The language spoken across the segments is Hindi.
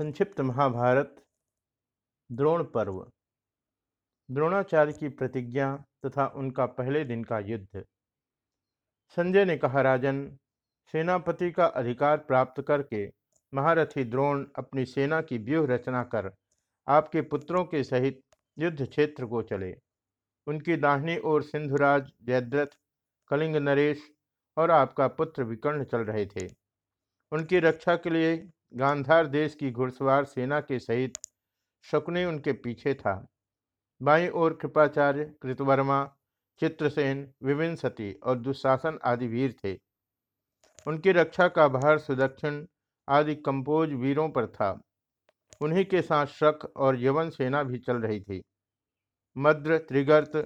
संक्षिप्त महाभारत, द्रोण पर्व। द्रोणाचार्य की प्रतिज्ञा तथा उनका पहले दिन का युद्ध। संजय ने कहा, राजन, सेनापति का अधिकार प्राप्त करके महारथी द्रोण अपनी सेना की व्यूह रचना कर आपके पुत्रों के सहित युद्ध क्षेत्र को चले। उनकी दाहिनी ओर सिंधुराज, जयद्रथ, कलिंग नरेश और आपका पुत्र विकर्ण चल रहे थे। उनकी रक्षा के लिए गांधार देश की घुड़सवार सेना के सहित शकुनी उनके पीछे था। बाई ओर कृपाचार्य, कृतवर्मा, चित्रसेन, विभिन्न सती और दुशासन आदि वीर थे। उनकी रक्षा का भार सुदक्षिण आदि कंपोज वीरों पर था। उन्हीं के साथ शक और यवन सेना भी चल रही थी। मद्र, त्रिगर्त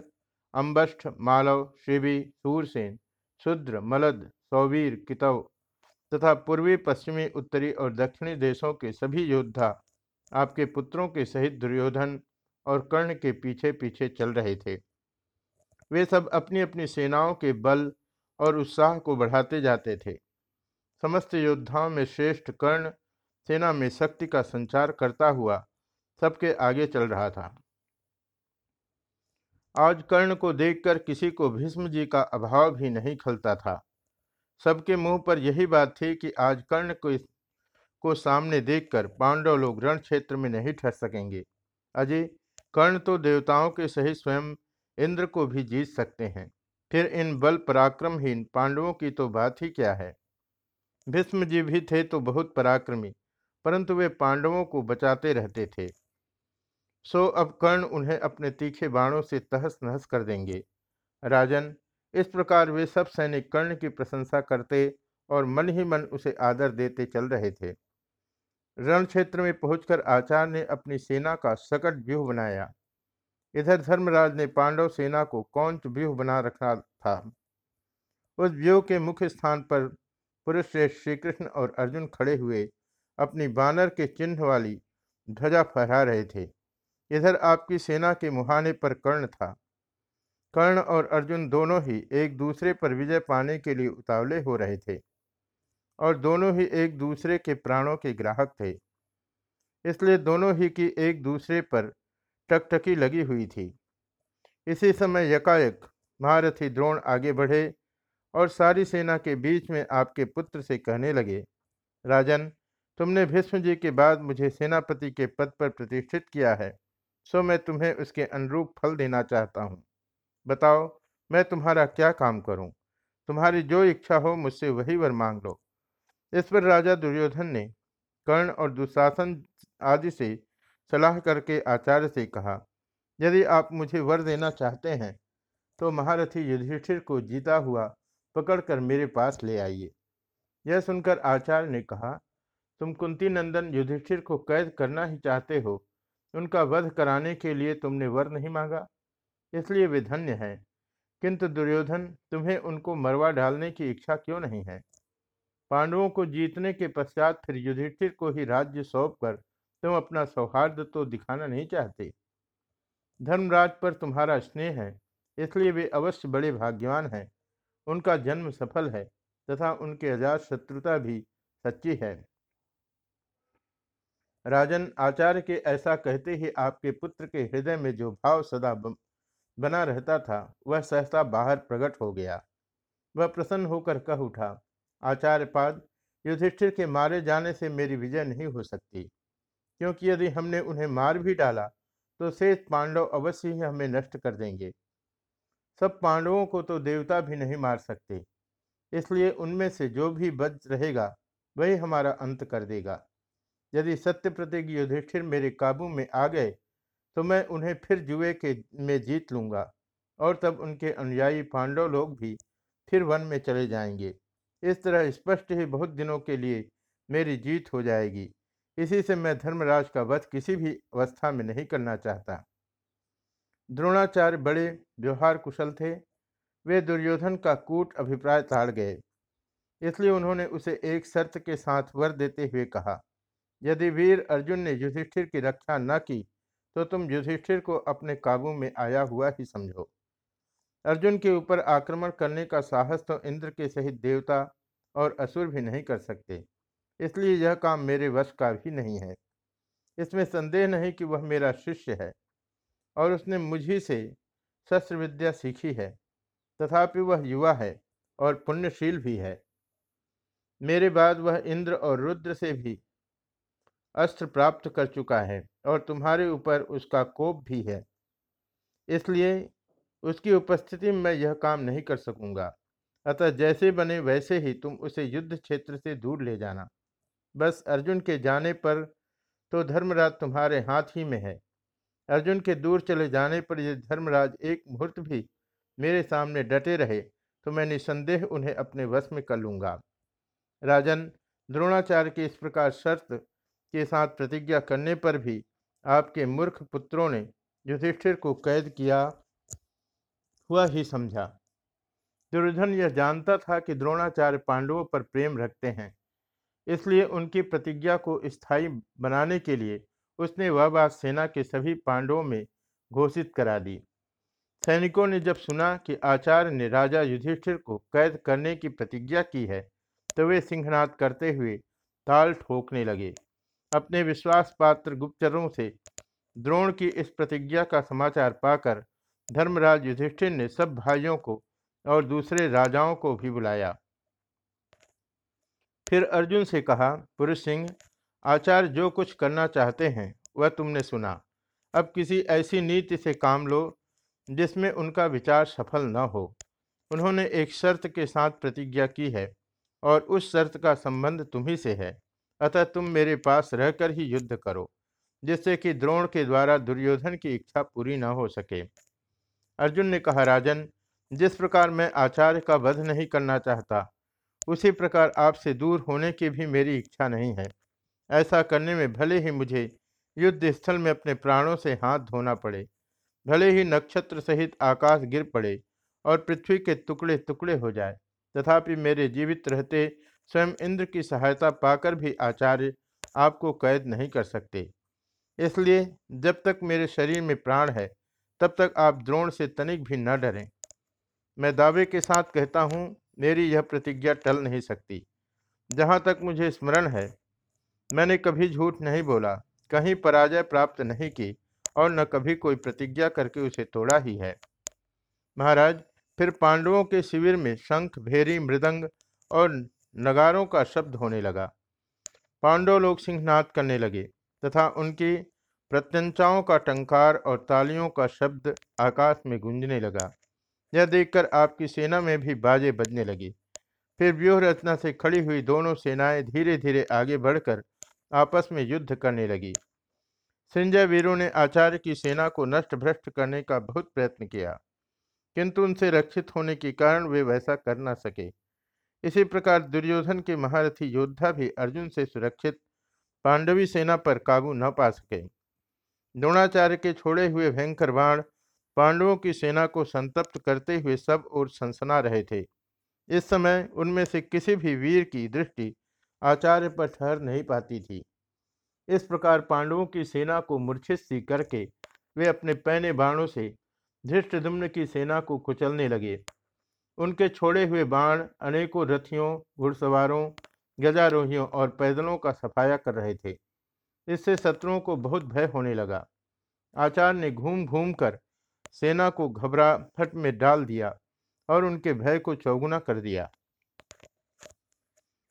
अम्बष्ठ मालव शिवी सूरसेन शुद्र मलद, सौवीर, कितव तथा पूर्वी, पश्चिमी, उत्तरी और दक्षिणी देशों के सभी योद्धा आपके पुत्रों के सहित दुर्योधन और कर्ण के पीछे पीछे चल रहे थे। वे सब अपनी अपनी सेनाओं के बल और उत्साह को बढ़ाते जाते थे। समस्त योद्धाओं में श्रेष्ठ कर्ण सेना में शक्ति का संचार करता हुआ सबके आगे चल रहा था। आज कर्ण को देखकर किसी को भीष्म जी का अभाव भी नहीं खलता था। सबके मुँह पर यही बात थी कि आज कर्ण को को सामने देखकर पांडव लोग रण क्षेत्र में नहीं ठहर सकेंगे। अजय, कर्ण तो देवताओं के सही स्वयं इंद्र को भी जीत सकते हैं। फिर इन बल पराक्रमहीन पांडवों की तो बात ही क्या है? भीष्म जी भी थे तो बहुत पराक्रमी, परंतु वे पांडवों को बचाते रहते थे। सो अब कर्ण उन्हें अपने तीखे बाणों से तहस नहस कर देंगे। राजन इस प्रकार वे सब सैनिक कर्ण की प्रशंसा करते और मन ही मन उसे आदर देते चल रहे थे। रण क्षेत्र में पहुंचकर आचार्य ने अपनी सेना का सकट व्यूह बनाया। इधर धर्मराज ने पांडव सेना को कौन व्यूह बना रखा था। उस व्यूह के मुख्य स्थान पर पुरुष श्रेष्ठ श्री कृष्ण और अर्जुन खड़े हुए अपनी बानर के चिन्ह वाली ध्वजा फहरा रहे थे। इधर आपकी सेना के मुहाने पर कर्ण था। कर्ण और अर्जुन दोनों ही एक दूसरे पर विजय पाने के लिए उतावले हो रहे थे और दोनों ही एक दूसरे के प्राणों के ग्राहक थे। इसलिए दोनों ही की एक दूसरे पर टकटकी लगी हुई थी। इसी समय यकायक, महारथी द्रोण आगे बढ़े और सारी सेना के बीच में आपके पुत्र से कहने लगे, राजन, तुमने भीष्म जी के बाद मुझे सेनापति के पद पर प्रतिष्ठित किया है, सो मैं तुम्हें उसके अनुरूप फल देना चाहता हूँ। बताओ, मैं तुम्हारा क्या काम करूँ? तुम्हारी जो इच्छा हो मुझसे वही वर मांग लो। इस पर राजा दुर्योधन ने कर्ण और दुशासन आदि से सलाह करके आचार्य से कहा, यदि आप मुझे वर देना चाहते हैं तो महारथी युधिष्ठिर को जीता हुआ पकड़कर मेरे पास ले आइए। यह सुनकर आचार्य ने कहा, तुम कुंती नंदन युधिष्ठिर को कैद करना ही चाहते हो। उनका वध कराने के लिए तुमने वर नहीं मांगा। इसलिए वे धन्य हैं। किंतु दुर्योधन, तुम्हें उनको मरवा डालने की इच्छा क्यों नहीं है? पांडवों को जीतने के पश्चात फिर युधिष्ठिर को ही राज्य सौंप कर तुम अपना सौहार्द तो दिखाना नहीं चाहते। धर्मराज पर तुम्हारा स्नेह है, इसलिए वे अवश्य बड़े भाग्यवान हैं। उनका जन्म सफल है तथा उनके अजात शत्रुता भी सच्ची है। राजन आचार्य के ऐसा कहते ही आपके पुत्र के हृदय में जो भाव सदा बना रहता था, वह सहसा बाहर प्रकट हो गया। वह प्रसन्न होकर कह उठा, आचार्य पाद, युधिष्ठिर के मारे जाने से मेरी विजय नहीं हो सकती। क्योंकि यदि हमने उन्हें मार भी डाला तो शेष पांडव अवश्य ही हमें नष्ट कर देंगे। सब पांडवों को तो देवता भी नहीं मार सकते। इसलिए उनमें से जो भी बच रहेगा, वही हमारा अंत कर देगा। यदि सत्य प्रतीक युधिष्ठिर मेरे काबू में आ गए तो मैं उन्हें फिर जुए के में जीत लूँगा और तब उनके अनुयायी पांडव लोग भी फिर वन में चले जाएँगे। इस तरह स्पष्ट ही बहुत दिनों के लिए मेरी जीत हो जाएगी। इसी से मैं धर्मराज का वध किसी भी अवस्था में नहीं करना चाहता। द्रोणाचार्य बड़े व्यवहार कुशल थे। वे दुर्योधन का कूट अभिप्राय ताड़ गए। इसलिए उन्होंने उसे एक शर्त के साथ वर देते हुए कहा, यदि वीर अर्जुन ने युधिष्ठिर की रक्षा न की तो तुम युधिष्ठिर को अपने काबू में आया हुआ ही समझो। अर्जुन के ऊपर आक्रमण करने का साहस तो इंद्र के सहित देवता और असुर भी नहीं कर सकते, इसलिए यह काम मेरे वश का भी नहीं है। इसमें संदेह नहीं कि वह मेरा शिष्य है, और उसने मुझी से शस्त्र विद्या सीखी है, तथापि वह युवा है और पुण्यशील भी है। मेरे बाद वह इंद्र और रुद्र से भी अस्त्र प्राप्त कर चुका है। और तुम्हारे ऊपर उसका कोप भी है। इसलिए उसकी उपस्थिति में मैं यह काम नहीं कर सकूँगा। अतः जैसे बने वैसे ही तुम उसे युद्ध क्षेत्र से दूर ले जाना। बस अर्जुन के जाने पर तो धर्मराज तुम्हारे हाथ ही में है। अर्जुन के दूर चले जाने पर यदि धर्मराज एक मुहूर्त भी मेरे सामने डटे रहे तो मैं निसंदेह उन्हें अपने वश में कर लूँगा। राजन, द्रोणाचार्य की इस प्रकार शर्त के साथ प्रतिज्ञा करने पर भी आपके मूर्ख पुत्रों ने युधिष्ठिर को कैद किया हुआ ही समझा। दुर्योधन यह जानता था कि द्रोणाचार्य पांडवों पर प्रेम रखते हैं, इसलिए उनकी प्रतिज्ञा को स्थायी बनाने के लिए उसने वह बात सेना के सभी पांडवों में घोषित करा दी। सैनिकों ने जब सुना कि आचार्य ने राजा युधिष्ठिर को कैद करने की प्रतिज्ञा की है तो वे सिंहनाद करते हुए ताल ठोकने लगे। अपने विश्वास पात्र गुप्तचरों से द्रोण की इस प्रतिज्ञा का समाचार पाकर धर्मराज युधिष्ठिर ने सब भाइयों को और दूसरे राजाओं को भी बुलाया। फिर अर्जुन से कहा, पुरुष सिंह, आचार्य जो कुछ करना चाहते हैं, वह तुमने सुना। अब किसी ऐसी नीति से काम लो, जिसमें उनका विचार सफल न हो। उन्होंने एक शर्त के साथ प्रतिज्ञा की है और उस शर्त का संबंध तुम्ही से है। अतः तुम मेरे पास रहकर ही युद्ध करो, जिससे कि द्रोण के द्वारा दुर्योधन की इच्छा पूरी न हो सके। अर्जुन ने कहा, राजन, जिस प्रकार मैं आचार्य का वध नहीं करना चाहता, उसी प्रकार आपसे दूर होने की भी मेरी इच्छा नहीं है। ऐसा करने में भले ही मुझे युद्ध स्थल में अपने प्राणों से हाथ धोना पड़े, भले ही नक्षत्र सहित आकाश गिर पड़े और पृथ्वी के टुकड़े टुकड़े हो जाए, तथापि मेरे जीवित रहते स्वयं इंद्र की सहायता पाकर भी आचार्य आपको कैद नहीं कर सकते। इसलिए जब तक मेरे शरीर में प्राण है, तब तक आप द्रोण से तनिक भी न डरें। मैं दावे के साथ कहता हूँ, मेरी यह प्रतिज्ञा टल नहीं सकती। जहाँ तक मुझे स्मरण है, मैंने कभी झूठ नहीं बोला, कहीं पराजय प्राप्त नहीं की और न कभी कोई प्रतिज्ञा करके उसे तोड़ा ही है। महाराज, फिर पांडवों के शिविर में शंख, भेरी, मृदंग और नगारों का शब्द होने लगा। पांडव लोग सिंहनाद करने लगे तथा उनकी प्रत्यंचाओं का टंकार और तालियों का शब्द आकाश में गूंजने लगा। यह देखकर आपकी सेना में भी बाजे बजने लगी। फिर व्यूह रचना से खड़ी हुई दोनों सेनाएँ धीरे धीरे आगे बढ़कर आपस में युद्ध करने लगी। संजय वीरों ने आचार्य की सेना को नष्ट भ्रष्ट करने का बहुत प्रयत्न किया, किंतु उनसे रक्षित होने के कारण वे वैसा कर ना सके। इसी प्रकार दुर्योधन के महारथी योद्धा भी अर्जुन से सुरक्षित पांडवी सेना पर काबू न पा सके। द्रोणाचार्य के छोड़े हुए भयंकर बाण पांडवों की सेना को संतप्त करते हुए सब ओर सनसना रहे थे। इस समय उनमें से किसी भी वीर की दृष्टि आचार्य पर ठहर नहीं पाती थी। इस प्रकार पांडवों की सेना को मूर्छित सी करके वे अपने पैने बाणों से धृष्टदुम्न की सेना को कुचलने लगे। उनके छोड़े हुए बाण अनेकों रथियों, घुड़सवारों, गजारोहियों और पैदलों का सफाया कर रहे थे। इससे शत्रुओं को बहुत भय होने लगा। आचार्य ने घूम घूम कर सेना को घबराहट में डाल दिया और उनके भय को चौगुना कर दिया।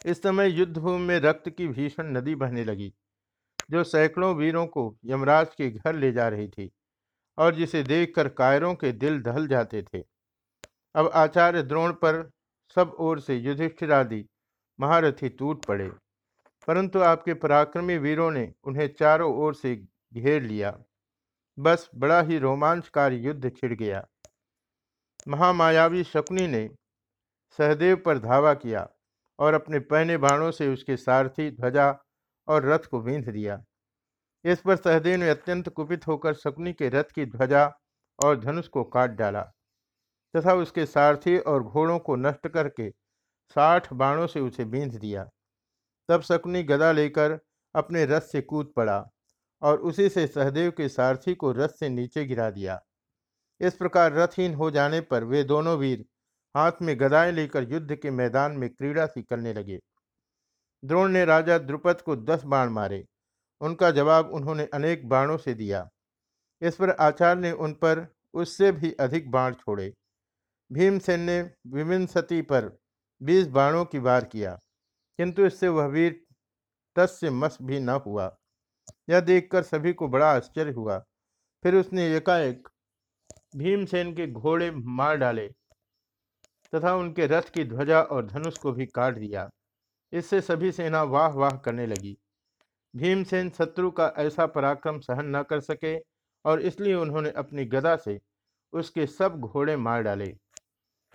इस समय युद्धभूमि में रक्त की भीषण नदी बहने लगी, जो सैकड़ों वीरों को यमराज के घर ले जा रही थी और जिसे देखकर कायरों के दिल दहल जाते थे। अब आचार्य द्रोण पर सब ओर से युधिष्ठिर आदि महारथी टूट पड़े। परंतु आपके पराक्रमी वीरों ने उन्हें चारों ओर से घेर लिया। बस बड़ा ही रोमांचकारी युद्ध छिड़ गया। महामायावी शकुनी ने सहदेव पर धावा किया और अपने पहने बाणों से उसके सारथी, ध्वजा और रथ को बींध दिया। इस पर सहदेव ने अत्यंत कुपित होकर शकुनी के रथ की ध्वजा और धनुष को काट डाला। तथा उसके सारथी और घोड़ों को नष्ट करके साठ बाणों से उसे बींध दिया। तब शकुनी गदा लेकर अपने रथ से कूद पड़ा और उसी से सहदेव के सारथी को रथ से नीचे गिरा दिया। इस प्रकार रथहीन हो जाने पर वे दोनों वीर हाथ में गदाएँ लेकर युद्ध के मैदान में क्रीड़ा सी करने लगे। द्रोण ने राजा द्रुपद को दस बाण मारे। उनका जवाब उन्होंने अनेक बाणों से दिया। इस पर आचार्य ने उन पर उससे भी अधिक बाण छोड़े। भीमसेन ने विविंसति पर बीस बाणों की वार किया, किंतु इससे वह वीर तस्य मस भी न हुआ। यह देखकर सभी को बड़ा आश्चर्य हुआ। फिर उसने एकाएक भीमसेन के घोड़े मार डाले तथा उनके रथ की ध्वजा और धनुष को भी काट दिया। इससे सभी सेना वाह वाह करने लगी। भीमसेन शत्रु का ऐसा पराक्रम सहन न कर सके और इसलिए उन्होंने अपनी गदा से उसके सब घोड़े मार डाले।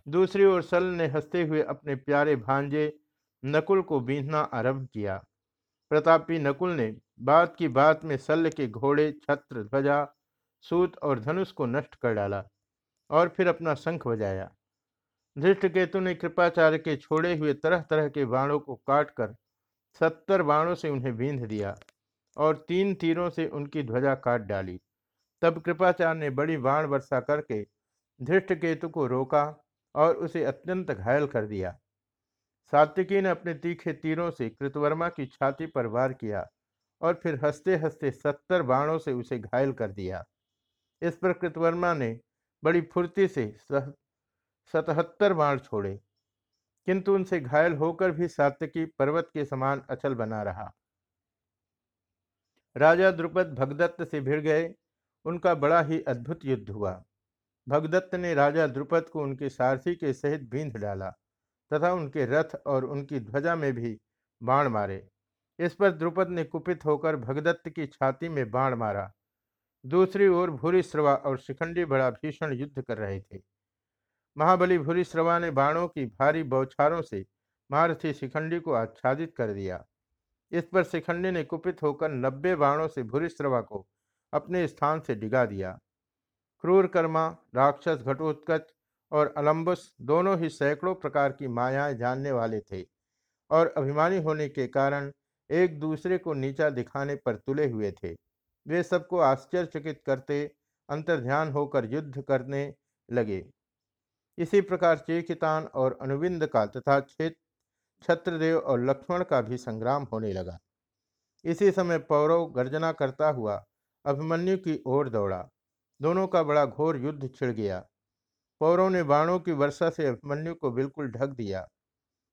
दूसरी ओर सल ने हँसते हुए अपने प्यारे भांजे नकुल को बींधना आरंभ किया। प्रतापी नकुल ने बात की बात में सल्ल के घोड़े, छत्र, ध्वजा, सूत और धनुष को नष्ट कर डाला और फिर अपना शंख बजाया। धृष्टकेतु ने कृपाचार्य के छोड़े हुए तरह तरह के बाणों को काटकर सत्तर बाणों से उन्हें बींध दिया और तीन तीरों से उनकी ध्वजा काट डाली। तब कृपाचार्य ने बड़ी बाण वर्षा करके धृष्टकेतु को रोका और उसे अत्यंत घायल कर दिया। सात्विकी ने अपने तीखे तीरों से कृतवर्मा की छाती पर वार किया और फिर हँसते हँसते सत्तर बाणों से उसे घायल कर दिया। इस पर कृतवर्मा ने बड़ी फुर्ती से सतहत्तर बाण छोड़े, किंतु उनसे घायल होकर भी सात्यकी पर्वत के समान अचल बना रहा। राजा द्रुपद भगदत्त से भिड़ गए। उनका बड़ा ही अद्भुत युद्ध हुआ। भगदत्त ने राजा द्रुपद को उनके सारथी के सहित बींध डाला तथा उनके रथ और उनकी ध्वजा में भी बाण मारे। इस पर द्रुपद ने कुपित होकर भगदत्त की छाती में बाण मारा। दूसरी ओर भूरिश्रवा और शिखंडी बड़ा भीषण युद्ध कर रहे थे। महाबली भूरिश्रवा ने बाणों की भारी बौछारों से महारथी शिखंडी को आच्छादित कर दिया। इस पर शिखंडी ने कुपित होकर नब्बे बाणों से भूरिश्रवा को अपने स्थान से डिगा दिया। क्रूर कर्मा राक्षस, घटोत्कच और अलम्बुस दोनों ही सैकड़ों प्रकार की मायाएँ जानने वाले थे और अभिमानी होने के कारण एक दूसरे को नीचा दिखाने पर तुले हुए थे। वे सबको आश्चर्यचकित करते, अंतर्ध्यान होकर युद्ध करने लगे। इसी प्रकार चेकितान और अनुविंद का तथा क्षेत्र छत्रदेव और लक्ष्मण का भी संग्राम होने लगा। इसी समय पौरव गर्जना करता हुआ अभिमन्यु की ओर दौड़ा। दोनों का बड़ा घोर युद्ध छिड़ गया। पौरों ने बाणों की वर्षा से अभिमन्यु को बिल्कुल ढक दिया।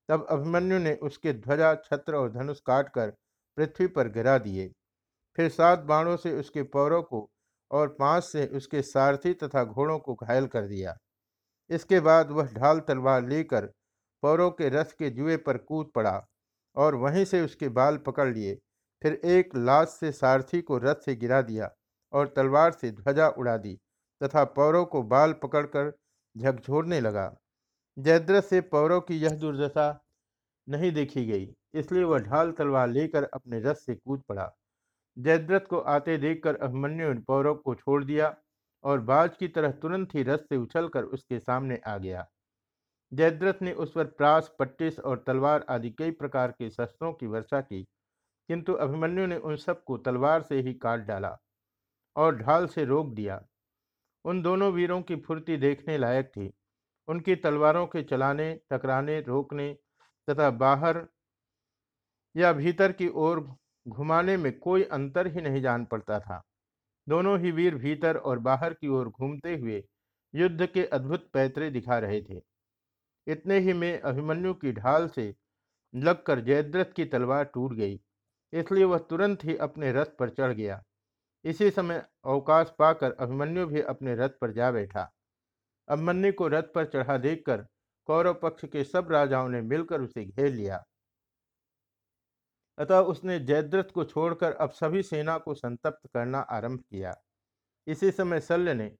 तब अभिमन्यु ने उसके ध्वजा, छत्र और धनुष काटकर पृथ्वी पर गिरा दिए। फिर सात बाणों से उसके पौरों को और पाँच से उसके सारथी तथा घोड़ों को घायल कर दिया। इसके बाद वह ढाल तलवार लेकर पौरों के रथ के जुए पर कूद पड़ा और वहीं से उसके बाल पकड़ लिए। फिर एक लाश से सारथी को रथ से गिरा दिया। और तलवार से ध्वजा उड़ा दी तथा पौरव को बाल पकड़कर झकझोरने लगा। जयद्रथ से पौरव की यह दुर्दशा नहीं देखी गई, इसलिए वह ढाल तलवार लेकर अपने रथ से कूद पड़ा। जयद्रथ को आते देखकर अभिमन्यु ने पौरव को छोड़ दिया और बाज की तरह तुरंत ही रथ से उछलकर उसके सामने आ गया। जयद्रथ ने उस पर प्रास, पट्टिस और तलवार आदि कई प्रकार के शस्त्रों की वर्षा की, किंतु अभिमन्यु ने उन सबको तलवार से ही काट डाला। और ढाल से रोक दिया। उन दोनों वीरों की फुर्ती देखने लायक थी। उनकी तलवारों के चलाने, टकराने, रोकने तथा बाहर या भीतर की ओर घुमाने में कोई अंतर ही नहीं जान पड़ता था। दोनों ही वीर भीतर और बाहर की ओर घूमते हुए युद्ध के अद्भुत पैतरे दिखा रहे थे। इतने ही में अभिमन्यु की ढाल से लगकर जयद्रथ की तलवार टूट गई, इसलिए वह तुरंत ही अपने रथ पर चढ़ गया। इसी समय अवकाश पाकर अभिमन्यु भी अपने रथ पर जा बैठा। अभिमन्यु को रथ पर चढ़ा देखकर कौरव पक्ष के सब राजाओं ने मिलकर उसे घेर लिया। अतः उसने जयद्रथ को छोड़कर अब सभी सेना को संतप्त करना आरंभ किया। इसी समय शल्य ने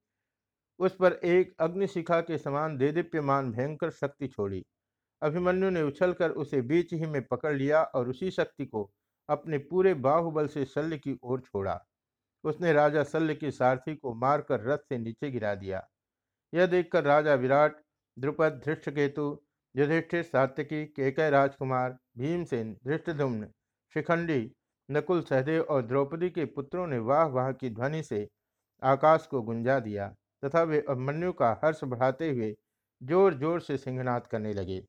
उस पर एक अग्निशिखा के समान देदीप्यमान भयंकर शक्ति छोड़ी। अभिमन्यु ने उछलकर उसे बीच ही में पकड़ लिया और उसी शक्ति को अपने पूरे बाहुबल से शल्य की ओर छोड़ा। उसने राजा शल्य के सारथी को मारकर रथ से नीचे गिरा दिया। यह देखकर राजा विराट, द्रुपद, धृष्टकेतु, युधिष्ठिर, सात्यकी, केकय राजकुमार, भीमसेन धृष्टधुम्न शिखंडी, नकुल सहदेव और द्रौपदी के पुत्रों ने वाह वाह की ध्वनि से आकाश को गुंजा दिया तथा वे अभिमन्यु का हर्ष बढ़ाते हुए ज़ोर ज़ोर से सिंहनाद करने लगे।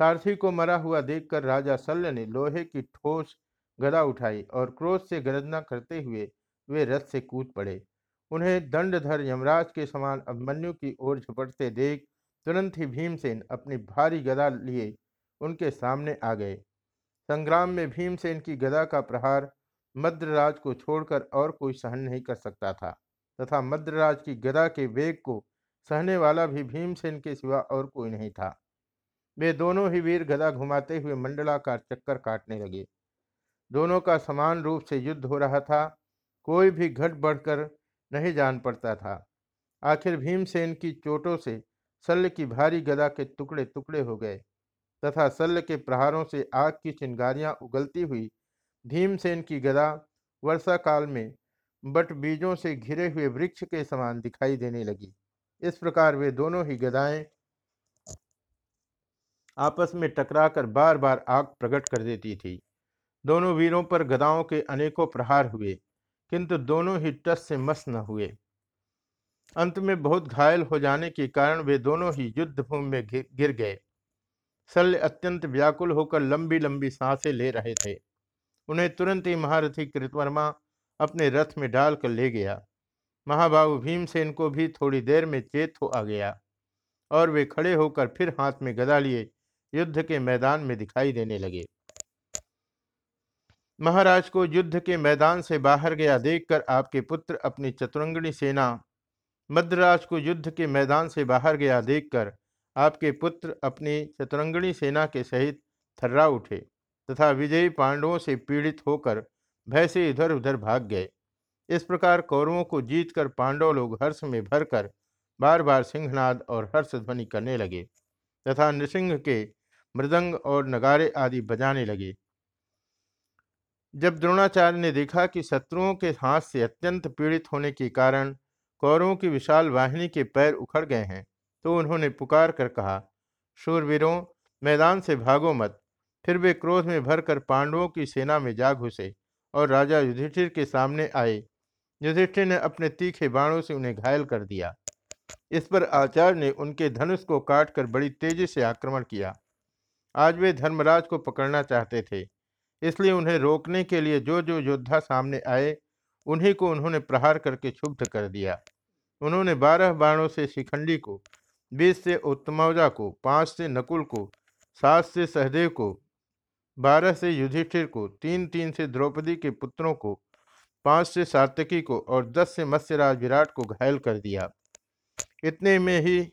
सारथी को मरा हुआ देखकर राजा शल्य ने लोहे की ठोस गदा उठाई और क्रोध से गर्जना करते हुए वे रथ से कूद पड़े। उन्हें दंडधर यमराज के समान अभिमन्यु की ओर झपटते देख तुरंत ही भीमसेन अपनी भारी गदा लिए उनके सामने आ गए। संग्राम में भीमसेन की गदा का प्रहार मद्रराज को छोड़कर और कोई सहन नहीं कर सकता था तथा मद्रराज की गदा के वेग को सहने वाला भी भीमसेन के सिवा और कोई नहीं था। वे दोनों ही वीर गदा घुमाते हुए मंडलाकार चक्कर काटने लगे। दोनों का समान रूप से युद्ध हो रहा था कोई भी घट बढ़कर नहीं जान पड़ता था। आखिर भीमसेन की चोटों से शल्य की भारी गदा के टुकड़े टुकड़े हो गए तथा शल्य के प्रहारों से आग की चिंगारियाँ उगलती हुई भीमसेन की गदा वर्षा काल में बट बीजों से घिरे हुए वृक्ष के समान दिखाई देने लगी। इस प्रकार वे दोनों ही गदाएँ आपस में टकराकर बार बार आग प्रकट कर देती थी। दोनों वीरों पर गदाओं के अनेकों प्रहार हुए। किंतु दोनों ही टस से मस न हुए। अंत में बहुत घायल हो जाने के कारण वे दोनों ही युद्ध भूमि में गिर गए। शल्य अत्यंत व्याकुल होकर लंबी लंबी साँसें ले रहे थे। उन्हें तुरंत ही महारथी कृतवर्मा अपने रथ में डालकर ले गया। महाबाबू भीमसेन को भी थोड़ी देर में चेत हो आ गया और वे खड़े होकर फिर हाथ में गदा लिए युद्ध के मैदान में दिखाई देने लगे। महाराज को युद्ध के मैदान से बाहर गया देखकर आपके पुत्र अपनी चतुरंगणी सेना, मद्राज को युद्ध के मैदान से बाहर गया देखकर आपके पुत्र अपनी चतुरंगणी सेना के सहित थर्रा उठे तथा विजयी पांडवों से पीड़ित होकर भय से इधर उधर भाग गए। इस प्रकार कौरवों को जीतकर पांडव लोग हर्ष में भरकर बार बार सिंहनाद और हर्ष ध्वनि करने लगे तथा नृसिंह के मृदंग और नगारे आदि बजाने लगे। जब द्रोणाचार्य ने देखा कि शत्रुओं के हाथ से अत्यंत पीड़ित होने के कारण कौरवों की विशाल वाहिनी के पैर उखड़ गए हैं तो उन्होंने पुकार कर कहा, शूरवीरों, मैदान से भागो मत। फिर वे क्रोध में भरकर पांडवों की सेना में जा घुसे और राजा युधिष्ठिर के सामने आए। युधिष्ठिर ने अपने तीखे बाणों से उन्हें घायल कर दिया। इस पर आचार्य ने उनके धनुष को काटकर बड़ी तेज़ी से आक्रमण किया। आज वे धर्मराज को पकड़ना चाहते थे। इसलिए उन्हें रोकने के लिए जो जो योद्धा सामने आए, उन्हीं को उन्होंने प्रहार करके क्षुब्ध कर दिया। उन्होंने बारह बाणों से शिखंडी को, बीस से उत्तमौजा को, पाँच से नकुल को, सात से सहदेव को, बारह से युधिष्ठिर को तीन तीन से द्रौपदी के पुत्रों को, पाँच से सातकी को और दस से मत्स्यराज विराट को घायल कर दिया। इतने में ही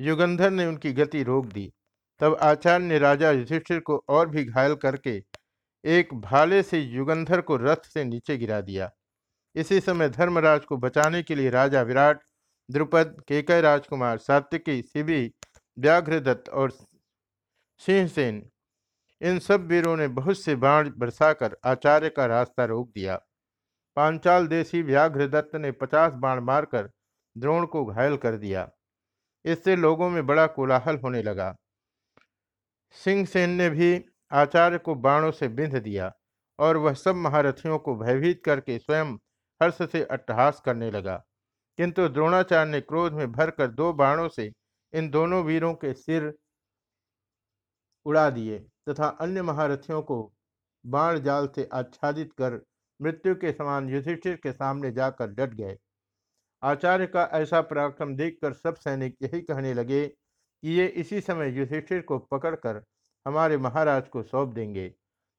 युगंधर ने उनकी गति रोक दी। तब आचार्य ने राजा युधिष्ठिर को और भी घायल करके एक भाले से युगंधर को रथ से नीचे गिरा दिया। इसी समय धर्मराज को बचाने के लिए राजा विराट, द्रुपद केकय राजकुमार, सात्विकी शिवी व्याघ्रदत्त और सिंहसेन, इन सब वीरों ने बहुत से बाण बरसाकर आचार्य का रास्ता रोक दिया। पांचाल देशी व्याघ्रदत्त ने पचास बाण मारकर द्रोण को घायल कर दिया। इससे लोगों में बड़ा कोलाहल होने लगा। सिंहसेन ने भी आचार्य को बाणों से बिंध दिया और वह सब महारथियों को भयभीत करके स्वयं हर्ष से अट्टहास करने लगा। किंतु द्रोणाचार्य ने क्रोध में भरकर दो बाणों से इन दोनों वीरों के सिर उड़ा दिए तथा अन्य महारथियों को बाण जाल से आच्छादित कर मृत्यु के समान युधिष्ठिर के सामने जाकर डट गए। आचार्य का ऐसा पराक्रम देखकर सब सैनिक यही कहने लगे कि ये इसी समय युधिष्ठिर को पकड़कर हमारे महाराज को सौंप देंगे।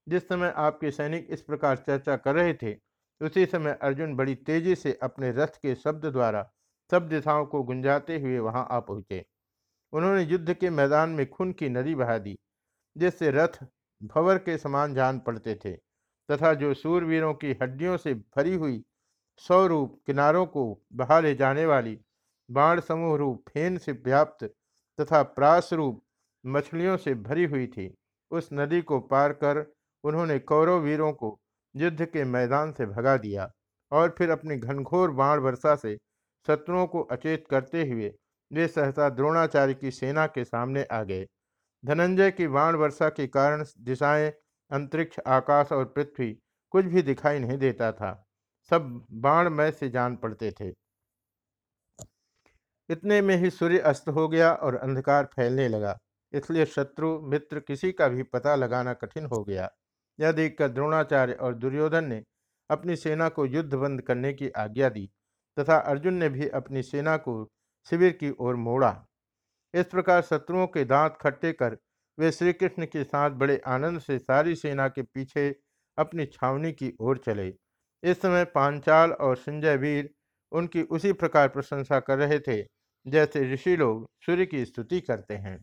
जिस समय आपके सैनिक इस प्रकार चर्चा कर रहे थे, उसी समय अर्जुन बड़ी तेज़ी से अपने रथ के शब्द द्वारा सब दिशाओं को गुंजाते हुए वहाँ आ पहुँचे। उन्होंने युद्ध के मैदान में खून की नदी बहा दी, जिससे रथ भवर के समान जान पड़ते थे, तथा जो सूरवीरों की हड्डियों से भरी हुई स्वरूप किनारों को बहा ले जाने वाली बाण समूह रूप फेन से व्याप्त तथा प्रास रूप मछलियों से भरी हुई थी। उस नदी को पार कर उन्होंने कौरव वीरों को युद्ध के मैदान से भगा दिया और फिर अपनी घनघोर बाण वर्षा से शत्रुओं को अचेत करते हुए वे सहसा द्रोणाचार्य की सेना के सामने आ गए। धनंजय की बाण वर्षा के कारण दिशाएँ, अंतरिक्ष, आकाश और पृथ्वी कुछ भी दिखाई नहीं देता था। सब बाणमय से जान पड़ते थे। इतने में ही सूर्य अस्त हो गया और अंधकार फैलने लगा। इसलिए शत्रु, मित्र किसी का भी पता लगाना कठिन हो गया। यह देखकर द्रोणाचार्य और दुर्योधन ने अपनी सेना को युद्ध बंद करने की आज्ञा दी तथा अर्जुन ने भी अपनी सेना को शिविर की ओर मोड़ा। इस प्रकार शत्रुओं के दांत खट्टे कर वे श्री कृष्ण के साथ बड़े आनंद से सारी सेना के पीछे अपनी छावनी की ओर चले। इस समय पांचाल और संजय वीर उनकी उसी प्रकार प्रशंसा कर रहे थे जैसे ऋषि लोग सूर्य की स्तुति करते हैं।